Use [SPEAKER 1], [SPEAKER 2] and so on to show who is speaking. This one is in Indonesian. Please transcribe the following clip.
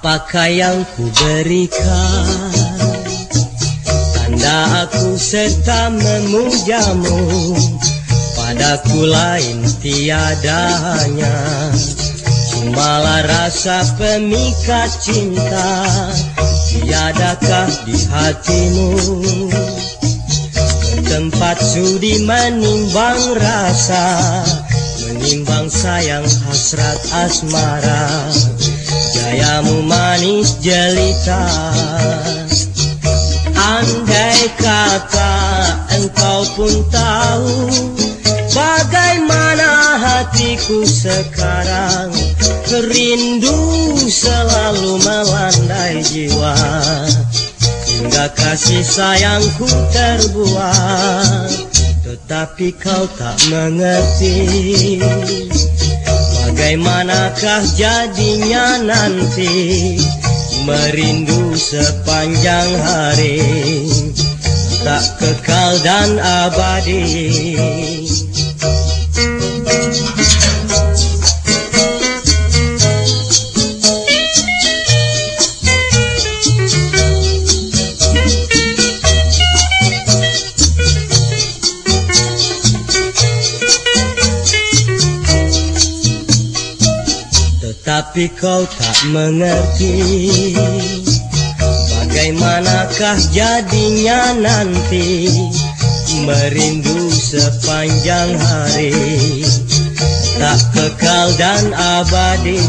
[SPEAKER 1] Apakah yang ku berikan? Tanda aku serta memujamu. Padaku lain tiadanya. Cumalah rasa pemikat cinta. Tiadakah di hatimu sudi menimbang rasa Menimbang sayang hasrat asmara. Gayamu manis jelita. Andai kata engkau pun tahu Bagaimana hatiku sekarang Rindu selalu melandai jiwa. Hingga kasih sayangku terbuang Tetapi kau tak mengerti Bagaimanakah jadinya nanti Merindu sepanjang hari. Tak kekal dan abadi Tetapi kau tak mengerti Bagaimanakah jadinya nanti Merindu sepanjang hari. Tak kekal dan abadi